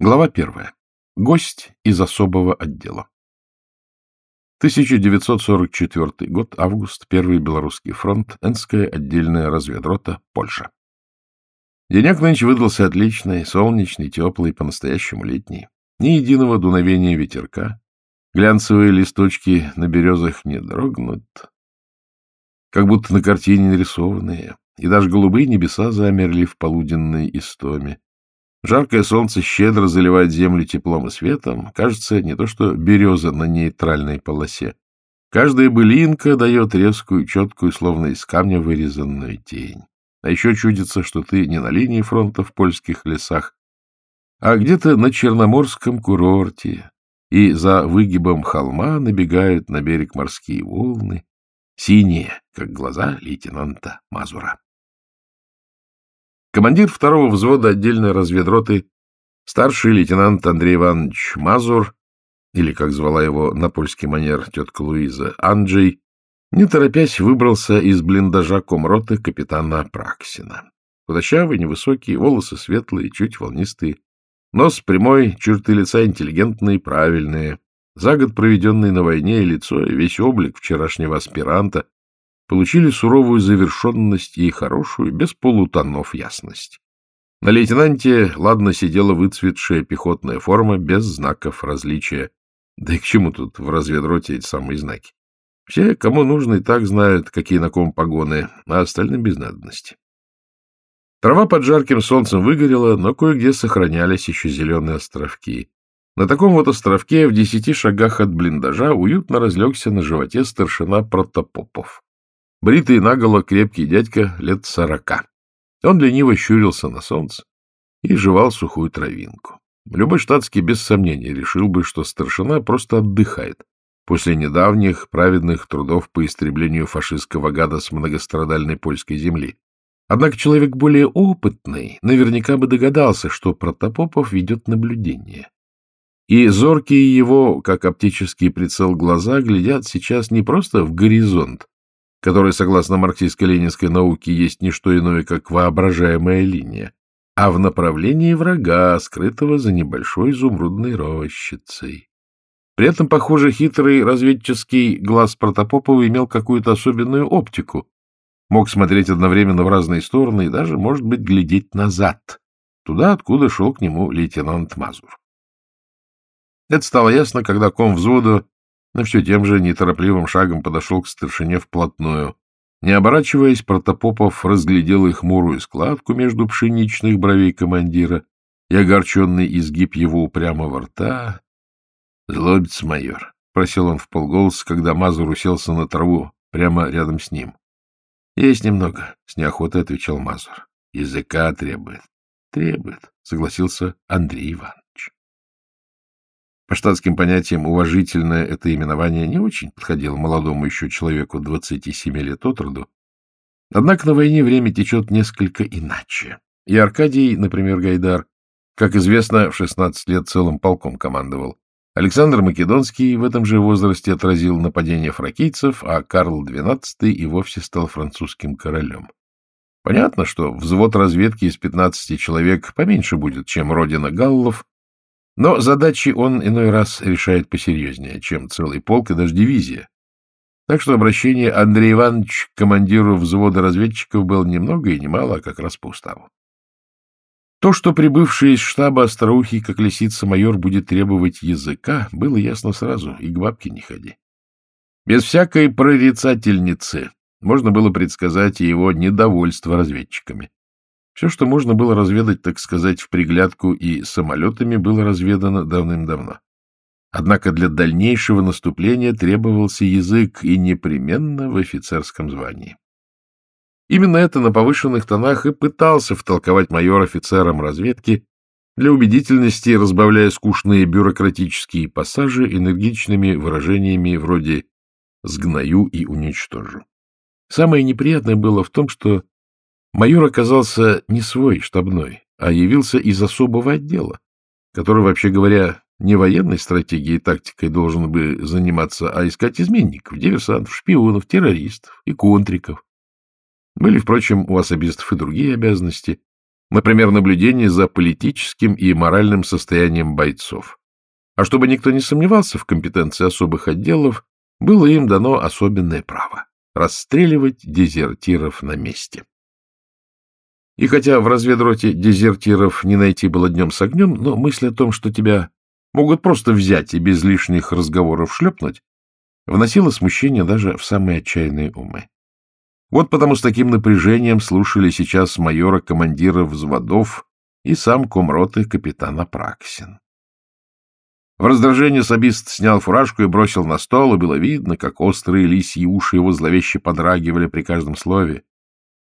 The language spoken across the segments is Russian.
Глава первая. Гость из особого отдела. 1944 год, август, Первый Белорусский фронт, Энская отдельная разведрота, Польша. Денек нынче выдался отличный, солнечный, теплый, по-настоящему летний. Ни единого дуновения ветерка. Глянцевые листочки на березах не дрогнут, как будто на картине нарисованные, и даже голубые небеса замерли в полуденной истоме. Жаркое солнце щедро заливает землю теплом и светом. Кажется, не то что береза на нейтральной полосе. Каждая былинка дает резкую, четкую, словно из камня вырезанную тень. А еще чудится, что ты не на линии фронта в польских лесах, а где-то на Черноморском курорте, и за выгибом холма набегают на берег морские волны, синие, как глаза лейтенанта Мазура. Командир второго взвода отдельной разведроты, старший лейтенант Андрей Иванович Мазур, или, как звала его на польский манер тетка Луиза, Анджей, не торопясь выбрался из блиндажа комроты капитана Праксина. Худощавый, невысокий, волосы светлые, чуть волнистые, нос прямой, черты лица интеллигентные, правильные. За год, проведенный на войне, и лицо, и весь облик вчерашнего аспиранта получили суровую завершенность и хорошую, без полутонов ясность. На лейтенанте ладно сидела выцветшая пехотная форма без знаков различия. Да и к чему тут в разведроте эти самые знаки? Все, кому нужно, и так знают, какие на ком погоны, а остальным без надобности. Трава под жарким солнцем выгорела, но кое-где сохранялись еще зеленые островки. На таком вот островке в десяти шагах от блиндажа уютно разлегся на животе старшина Протопопов. Бритый наголо крепкий дядька лет сорока. Он лениво щурился на солнце и жевал сухую травинку. Любой штатский без сомнения решил бы, что старшина просто отдыхает после недавних праведных трудов по истреблению фашистского гада с многострадальной польской земли. Однако человек более опытный наверняка бы догадался, что Протопопов ведет наблюдение. И зоркие его, как оптический прицел глаза, глядят сейчас не просто в горизонт, который, согласно марксистско-ленинской науке, есть не что иное, как воображаемая линия, а в направлении врага, скрытого за небольшой изумрудной рощицей. При этом, похоже, хитрый разведческий глаз Протопопова имел какую-то особенную оптику, мог смотреть одновременно в разные стороны и даже, может быть, глядеть назад, туда, откуда шел к нему лейтенант Мазур. Это стало ясно, когда ком взвода но все тем же неторопливым шагом подошел к старшине вплотную. Не оборачиваясь, Протопопов разглядел их хмурую складку между пшеничных бровей командира и огорченный изгиб его упрямого рта. — Злобец, майор, — просил он в полголоса, когда Мазур уселся на траву прямо рядом с ним. — Есть немного, — с неохотой отвечал Мазур. — Языка требует. — Требует, — согласился Андрей Иван. По штатским понятиям, уважительное это именование не очень подходило молодому еще человеку 27 лет от роду. Однако на войне время течет несколько иначе. И Аркадий, например, Гайдар, как известно, в 16 лет целым полком командовал. Александр Македонский в этом же возрасте отразил нападение фракийцев, а Карл XII и вовсе стал французским королем. Понятно, что взвод разведки из 15 человек поменьше будет, чем родина галлов, но задачи он иной раз решает посерьезнее, чем целый полк и даже дивизия. Так что обращение Андрея Ивановича к командиру взвода разведчиков было ни много и ни мало, а как раз по уставу. То, что прибывший из штаба остроухий, как лисица майор, будет требовать языка, было ясно сразу, и к бабке не ходи. Без всякой прорицательницы можно было предсказать его недовольство разведчиками. Все, что можно было разведать, так сказать, в приглядку и самолетами, было разведано давным-давно. Однако для дальнейшего наступления требовался язык и непременно в офицерском звании. Именно это на повышенных тонах и пытался втолковать майор офицерам разведки, для убедительности разбавляя скучные бюрократические пассажи энергичными выражениями вроде «сгною и уничтожу». Самое неприятное было в том, что Майор оказался не свой штабной, а явился из особого отдела, который, вообще говоря, не военной стратегией и тактикой должен бы заниматься, а искать изменников, диверсантов, шпионов, террористов и контриков. Были, впрочем, у особистов и другие обязанности, Например, наблюдение за политическим и моральным состоянием бойцов. А чтобы никто не сомневался в компетенции особых отделов, было им дано особенное право — расстреливать дезертиров на месте. И хотя в разведроте дезертиров не найти было днем с огнем, но мысль о том, что тебя могут просто взять и без лишних разговоров шлепнуть, вносила смущение даже в самые отчаянные умы. Вот потому с таким напряжением слушали сейчас майора командира взводов и сам комроты капитана Праксин. В раздражении сабист снял фуражку и бросил на стол, и было видно, как острые лисьи уши его зловеще подрагивали при каждом слове. —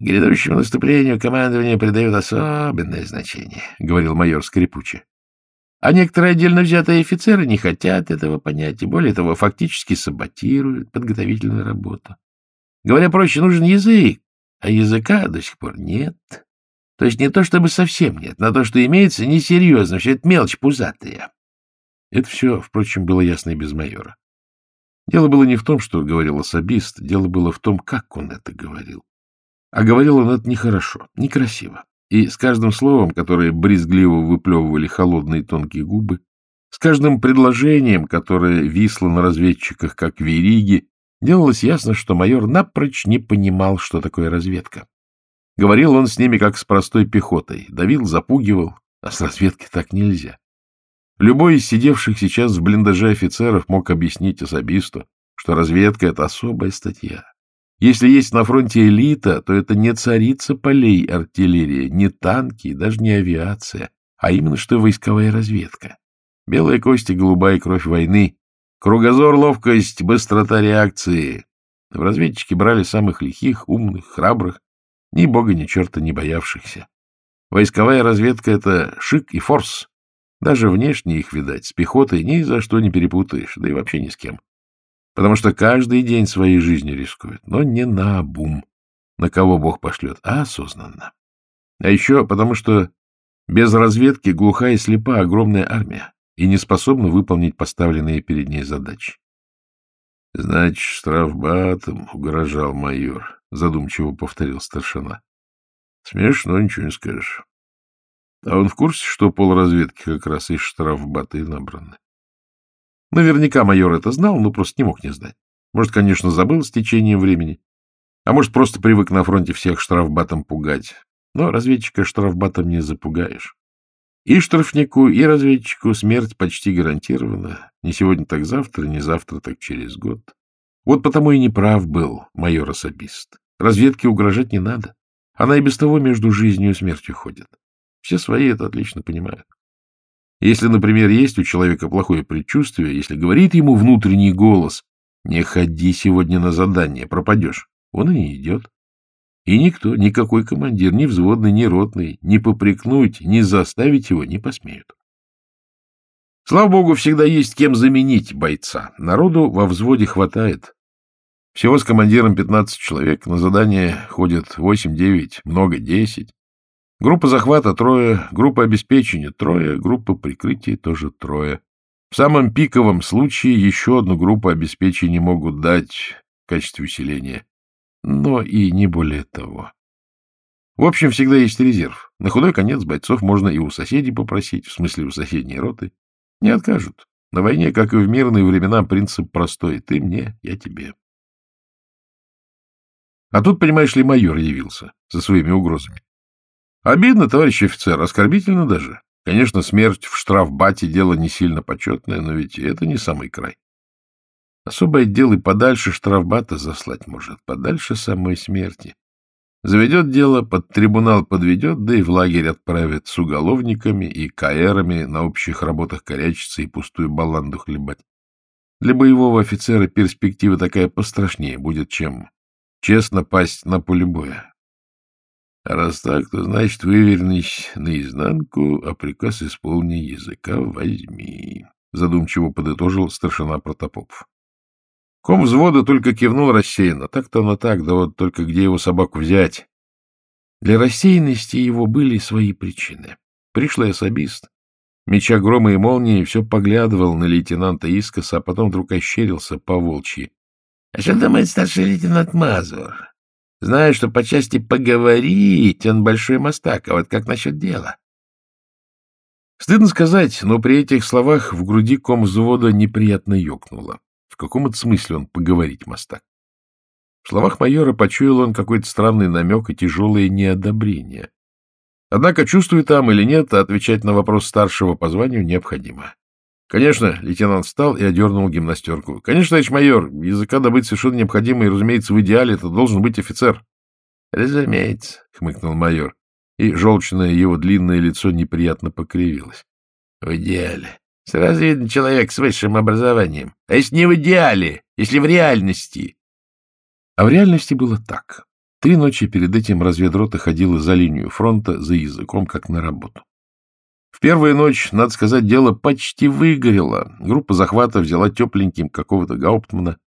Грядущему наступлению командование придает особенное значение, — говорил майор скрипуче. А некоторые отдельно взятые офицеры не хотят этого понять, и более того, фактически саботируют подготовительную работу. Говоря проще, нужен язык, а языка до сих пор нет. То есть не то чтобы совсем нет, но то, что имеется, несерьезно, все это мелочь пузатая. Это все, впрочем, было ясно и без майора. Дело было не в том, что говорил особист, дело было в том, как он это говорил. А говорил он это нехорошо, некрасиво. И с каждым словом, которое брезгливо выплевывали холодные тонкие губы, с каждым предложением, которое висло на разведчиках как вериги, Делалось ясно, что майор напрочь не понимал, что такое разведка. Говорил он с ними, как с простой пехотой, давил, запугивал, а с разведкой так нельзя. Любой из сидевших сейчас в блиндаже офицеров мог объяснить особисту, что разведка — это особая статья. Если есть на фронте элита, то это не царица полей артиллерия, не танки, даже не авиация, а именно что войсковая разведка. Белая кость и голубая кровь войны Кругозор, ловкость, быстрота реакции. В разведчики брали самых лихих, умных, храбрых, ни бога, ни черта не боявшихся. Войсковая разведка — это шик и форс. Даже внешне их, видать, с пехотой ни за что не перепутаешь, да и вообще ни с кем. Потому что каждый день своей жизни рискует, но не на бум, на кого Бог пошлет, а осознанно. А еще потому что без разведки глухая и слепа огромная армия и не способна выполнить поставленные перед ней задачи. — Значит, штрафбатом угрожал майор, — задумчиво повторил старшина. — Смешно, ничего не скажешь. А он в курсе, что полразведки как раз из штрафбата и набраны? Наверняка майор это знал, но просто не мог не знать. Может, конечно, забыл с течением времени. А может, просто привык на фронте всех штрафбатом пугать. Но разведчика штрафбатом не запугаешь. И штрафнику, и разведчику смерть почти гарантирована. Не сегодня, так завтра, не завтра, так через год. Вот потому и неправ был майор-особист. Разведке угрожать не надо. Она и без того между жизнью и смертью ходит. Все свои это отлично понимают. Если, например, есть у человека плохое предчувствие, если говорит ему внутренний голос «Не ходи сегодня на задание, пропадешь», он и не идет. И никто, никакой командир, ни взводный, ни ротный, ни попрекнуть, ни заставить его не посмеют. Слава богу, всегда есть кем заменить бойца. Народу во взводе хватает. Всего с командиром 15 человек, на задание ходят 8-9, много 10. Группа захвата трое, группа обеспечения трое, группа прикрытия тоже трое. В самом пиковом случае еще одну группу обеспечения могут дать в качестве усиления но и не более того. В общем, всегда есть резерв. На худой конец бойцов можно и у соседей попросить, в смысле у соседней роты. Не откажут. На войне, как и в мирные времена, принцип простой. Ты мне, я тебе. А тут, понимаешь ли, майор явился со своими угрозами. Обидно, товарищ офицер, оскорбительно даже. Конечно, смерть в штрафбате дело не сильно почетное, но ведь это не самый край. Особый отдел и подальше штрафбата заслать может, подальше самой смерти. Заведет дело, под трибунал подведет, да и в лагерь отправит с уголовниками и каэрами на общих работах корячиться и пустую баланду хлебать. Для боевого офицера перспектива такая пострашнее будет, чем честно пасть на поле боя. А раз так, то значит, вывернись наизнанку, а приказ исполни языка возьми, — задумчиво подытожил старшина Протопопов. Ком взвода только кивнул рассеянно. Так-то оно так, да вот только где его собаку взять? Для рассеянности его были свои причины. Пришлый особист, меча грома и молнии, все поглядывал на лейтенанта Искоса, а потом вдруг ощерился по волчьи. — А что думает старший лейтенант Мазур? Знаю, что по части поговорить он большой мастак, а вот как насчет дела? Стыдно сказать, но при этих словах в груди ком взвода неприятно ёкнуло. В каком-то смысле он поговорить мастак? В словах майора почуял он какой-то странный намек и тяжелое неодобрение. Однако, чувствует там или нет, отвечать на вопрос старшего по званию необходимо. Конечно, лейтенант встал и одернул гимнастерку. Конечно, товарищ майор, языка добыть совершенно необходимо, и, разумеется, в идеале это должен быть офицер. Разумеется, хмыкнул майор, и желчное его длинное лицо неприятно покривилось. В идеале. Сразу видно человек с высшим образованием. А если не в идеале, если в реальности? А в реальности было так. Три ночи перед этим разведрота ходила за линию фронта за языком, как на работу. В первую ночь, надо сказать, дело почти выгорело. Группа захвата взяла тепленьким какого-то гауптмана.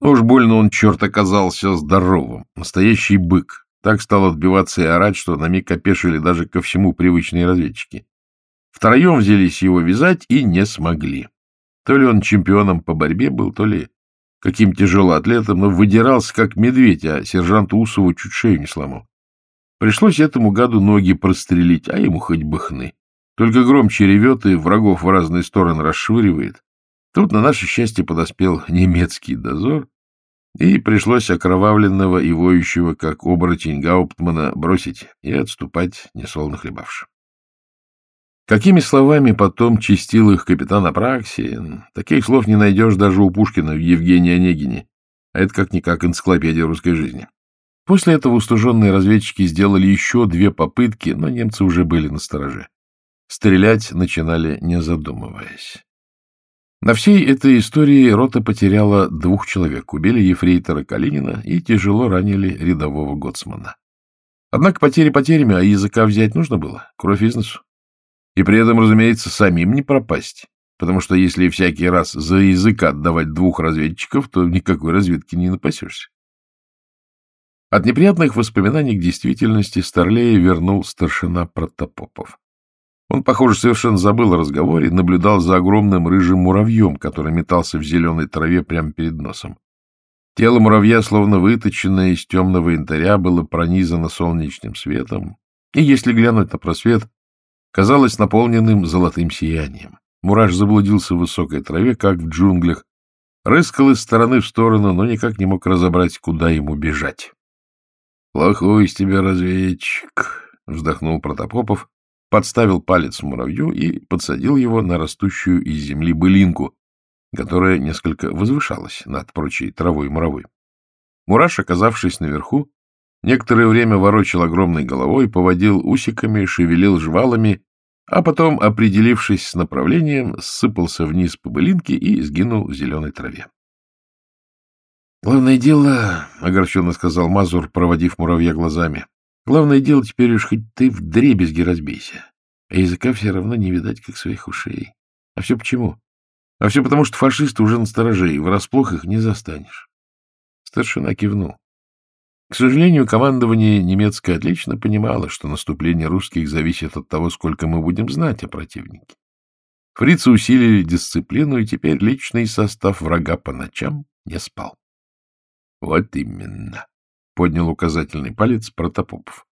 Ну уж больно он, черт, оказался здоровым. Настоящий бык. Так стал отбиваться и орать, что на миг опешили даже ко всему привычные разведчики. Втроем взялись его вязать и не смогли. То ли он чемпионом по борьбе был, то ли каким тяжелоатлетом, но выдирался как медведь, а сержант Усову чуть шею не сломал. Пришлось этому гаду ноги прострелить, а ему хоть бы хны. Только громче ревет и врагов в разные стороны расшвыривает. Тут на наше счастье подоспел немецкий дозор, и пришлось окровавленного и воющего, как оборотень Гауптмана, бросить и отступать, несолоно хлебавши. Какими словами потом чистил их капитан Апраксин, таких слов не найдешь даже у Пушкина в Евгении Онегине, а это как-никак энциклопедия русской жизни. После этого устуженные разведчики сделали еще две попытки, но немцы уже были на стороже. Стрелять начинали, не задумываясь. На всей этой истории рота потеряла двух человек. Убили ефрейтора Калинина и тяжело ранили рядового гоцмана. Однако потери потерями, а языка взять нужно было. Кровь из носу. И при этом, разумеется, самим не пропасть. Потому что если всякий раз за язык отдавать двух разведчиков, то никакой разведки не напасешься. От неприятных воспоминаний к действительности Старлея вернул старшина Протопопов. Он, похоже, совершенно забыл о разговоре и наблюдал за огромным рыжим муравьем, который метался в зеленой траве прямо перед носом. Тело муравья, словно выточенное из темного янтаря, было пронизано солнечным светом, и, если глянуть на просвет, казалось наполненным золотым сиянием. Мураш заблудился в высокой траве, как в джунглях, рыскал из стороны в сторону, но никак не мог разобрать, куда ему бежать. — Плохой из тебя разведчик, — вздохнул Протопопов, подставил палец муравью и подсадил его на растущую из земли былинку, которая несколько возвышалась над прочей травой муравой. Мураш, оказавшись наверху, некоторое время ворочил огромной головой, поводил усиками, шевелил жвалами, а потом, определившись с направлением, сыпался вниз по былинке и сгинул в зеленой траве. — Главное дело, — огорченно сказал Мазур, проводив муравья глазами, Главное дело теперь уж хоть ты в дребезги разбейся. А языка все равно не видать, как своих ушей. А все почему? А все потому, что фашисты уже на стороже, и врасплох их не застанешь. Старшина кивнул. К сожалению, командование немецкое отлично понимало, что наступление русских зависит от того, сколько мы будем знать о противнике. Фрицы усилили дисциплину, и теперь личный состав врага по ночам не спал. — Вот именно поднял указательный палец Протопопов.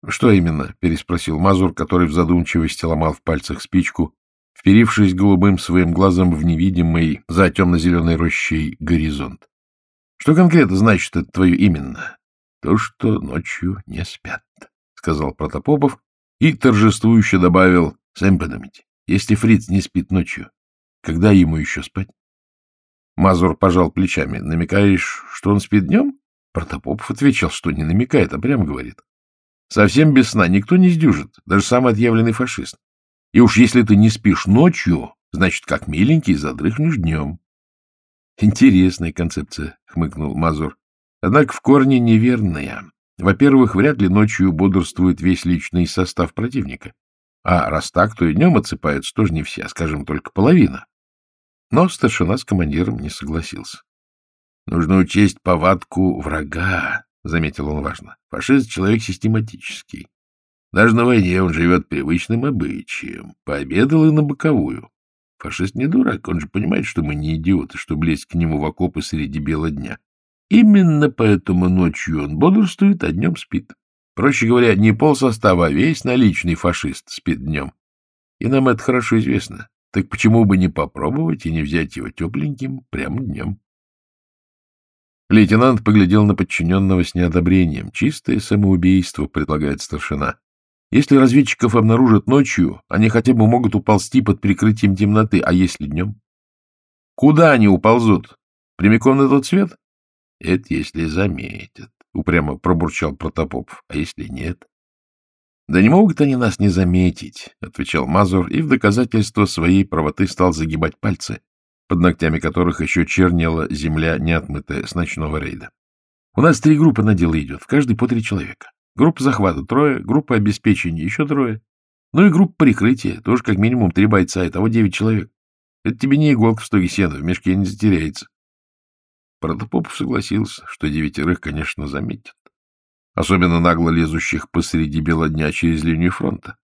— Что именно? — переспросил Мазур, который в задумчивости ломал в пальцах спичку, вперившись голубым своим глазом в невидимый за темно-зеленой рощей горизонт. — Что конкретно значит это твое именно? — То, что ночью не спят, — сказал Протопопов и торжествующе добавил, — сами подумайте, если фриц не спит ночью, когда ему еще спать? Мазур пожал плечами. — Намекаешь, что он спит днем? Протопопов отвечал, что не намекает, а прямо говорит. Совсем без сна никто не сдюжит, даже самый отъявленный фашист. И уж если ты не спишь ночью, значит, как миленький, задрыхнешь днем. Интересная концепция, хмыкнул Мазур. Однако в корне неверная. Во-первых, вряд ли ночью бодрствует весь личный состав противника. А раз так, то и днем отсыпаются тоже не все, а, скажем, только половина. Но старшина с командиром не согласился. Нужно учесть повадку врага, — заметил он важно. Фашист — человек систематический. Даже на войне он живет привычным обычаем. Пообедал и на боковую. Фашист не дурак, он же понимает, что мы не идиоты, чтобы лезть к нему в окопы среди бела дня. Именно поэтому ночью он бодрствует, а днем спит. Проще говоря, не пол состава, а весь наличный фашист спит днем. И нам это хорошо известно. Так почему бы не попробовать и не взять его тепленьким прямо днем? Лейтенант поглядел на подчиненного с неодобрением. Чистое самоубийство, предлагает старшина. Если разведчиков обнаружат ночью, они хотя бы могут уползти под прикрытием темноты, а если днем? Куда они уползут? Прямиком на тот свет? Это если заметят, — упрямо пробурчал Протопопов. А если нет? Да не могут они нас не заметить, — отвечал Мазур, и в доказательство своей правоты стал загибать пальцы, под ногтями которых еще чернела земля, не отмытая с ночного рейда. У нас три группы на дело идет, в каждой по три человека. Группа захвата трое, группа обеспечения еще трое. Ну и группа прикрытия, тоже как минимум три бойца, и того девять человек. Это тебе не иголка в стоге сена, в мешке не затеряется. Протопопов согласился, что девятерых, конечно, заметят. Особенно нагло лезущих посреди бела дня через линию фронта.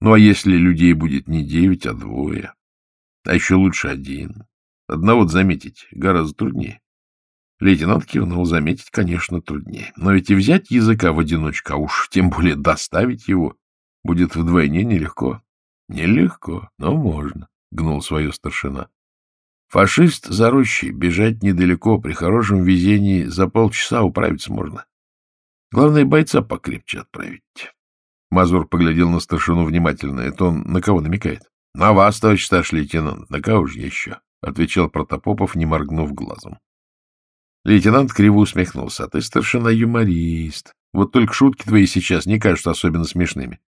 Ну а если людей будет не девять, а двое? А еще лучше один. Одного заметить гораздо труднее. Лейтенант кивнул. Заметить, конечно, труднее. Но ведь и взять языка в одиночку, а уж тем более доставить его, будет вдвойне нелегко. Нелегко, но можно, — гнул свою старшина. Фашист за рощей, бежать недалеко, при хорошем везении за полчаса управиться можно. Главное, бойца покрепче отправить. Мазур поглядел на старшину внимательно. Это он на кого намекает? — На вас, товарищ старший лейтенант. На кого же еще? — отвечал Протопопов, не моргнув глазом. Лейтенант криво усмехнулся. — А ты, старшина, юморист. Вот только шутки твои сейчас не кажутся особенно смешными.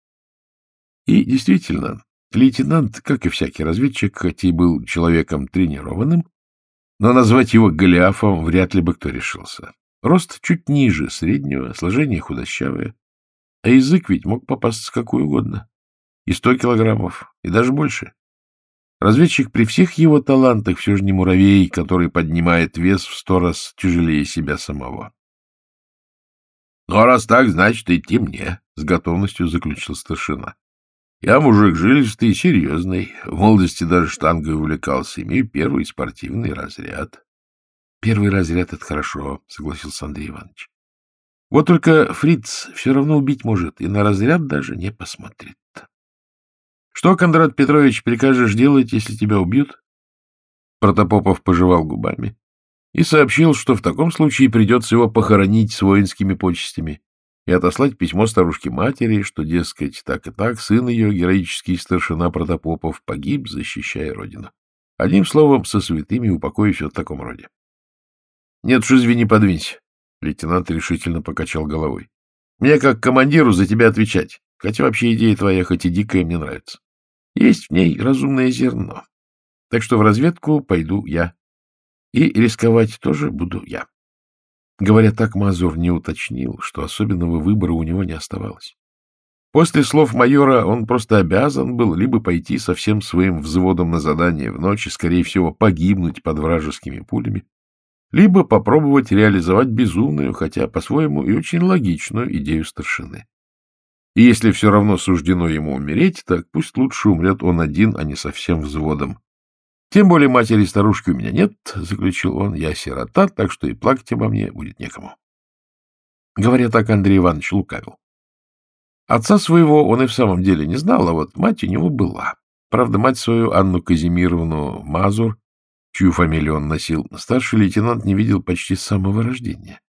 И действительно, лейтенант, как и всякий разведчик, хоть и был человеком тренированным, но назвать его Голиафом вряд ли бы кто решился. Рост чуть ниже среднего, сложение худощавое. А язык ведь мог попасться какой угодно. И сто килограммов, и даже больше. Разведчик при всех его талантах все же не муравей, который поднимает вес в сто раз тяжелее себя самого. — Ну, а раз так, значит, идти мне, — с готовностью заключил старшина. — Я мужик жилистый и серьезный. В молодости даже штангой увлекался. Имею первый спортивный разряд. — Первый разряд — это хорошо, — согласился Андрей Иванович. — Вот только фриц все равно убить может и на разряд даже не посмотрит. Что, Кондрат Петрович, прикажешь делать, если тебя убьют? Протопопов пожевал губами и сообщил, что в таком случае придется его похоронить с воинскими почестями и отослать письмо старушке-матери, что, дескать, так и так, сын ее, героический старшина Протопопов, погиб, защищая родину. Одним словом, со святыми упокоюсь в таком роде. — Нет уж, извини, подвинься. Лейтенант решительно покачал головой. — Мне, как командиру, за тебя отвечать. Хотя вообще идея твоя, хоть и дикая, мне нравится. Есть в ней разумное зерно. Так что в разведку пойду я. И рисковать тоже буду я. Говоря так, Мазур не уточнил, что особенного выбора у него не оставалось. После слов майора он просто обязан был либо пойти со всем своим взводом на задание в ночь и, скорее всего, погибнуть под вражескими пулями, либо попробовать реализовать безумную, хотя по-своему и очень логичную идею старшины. И если все равно суждено ему умереть, так пусть лучше умрет он один, а не совсем взводом. Тем более матери и старушки у меня нет, — заключил он, — я сирота, так что и плакать обо мне будет некому. Говоря так, Андрей Иванович лукавил. Отца своего он и в самом деле не знал, а вот мать у него была. Правда, мать свою, Анну Казимировну Мазур, чью фамилию он носил, старший лейтенант не видел почти с самого рождения.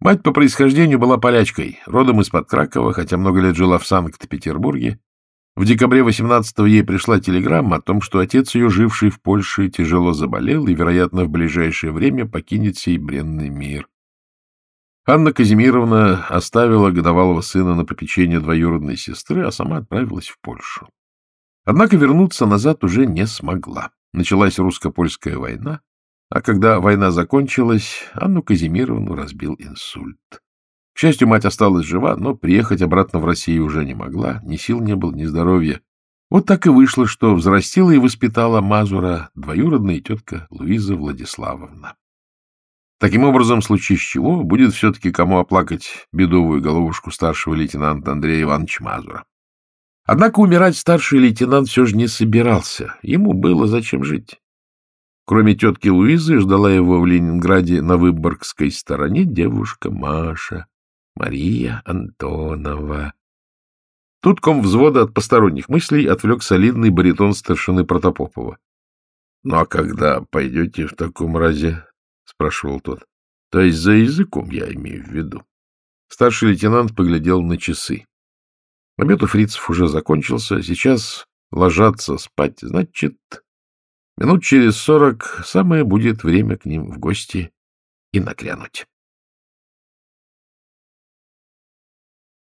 Мать по происхождению была полячкой, родом из-под Кракова, хотя много лет жила в Санкт-Петербурге. В декабре 18-го ей пришла телеграмма о том, что отец ее, живший в Польше, тяжело заболел и, вероятно, в ближайшее время покинет сей бренный мир. Анна Казимировна оставила годовалого сына на попечение двоюродной сестры, а сама отправилась в Польшу. Однако вернуться назад уже не смогла. Началась русско-польская война, а когда война закончилась, Анну Казимировну разбил инсульт. К счастью, мать осталась жива, но приехать обратно в Россию уже не могла, ни сил не было, ни здоровья. Вот так и вышло, что взрастила и воспитала Мазура двоюродная тетка Луиза Владиславовна. Таким образом, в случае с чего, будет все-таки кому оплакать бедовую головушку старшего лейтенанта Андрея Ивановича Мазура. Однако умирать старший лейтенант все же не собирался. Ему было зачем жить. Кроме тетки Луизы, ждала его в Ленинграде на Выборгской стороне девушка Маша, Мария Антонова. Тут ком взвода от посторонних мыслей отвлек солидный баритон старшины Протопопова. — Ну а когда пойдете в таком разе? — спрашивал тот. — То есть за языком я имею в виду. Старший лейтенант поглядел на часы. Обед у фрицев уже закончился. Сейчас ложатся спать. Значит, минут через сорок самое будет время к ним в гости и нагрянуть.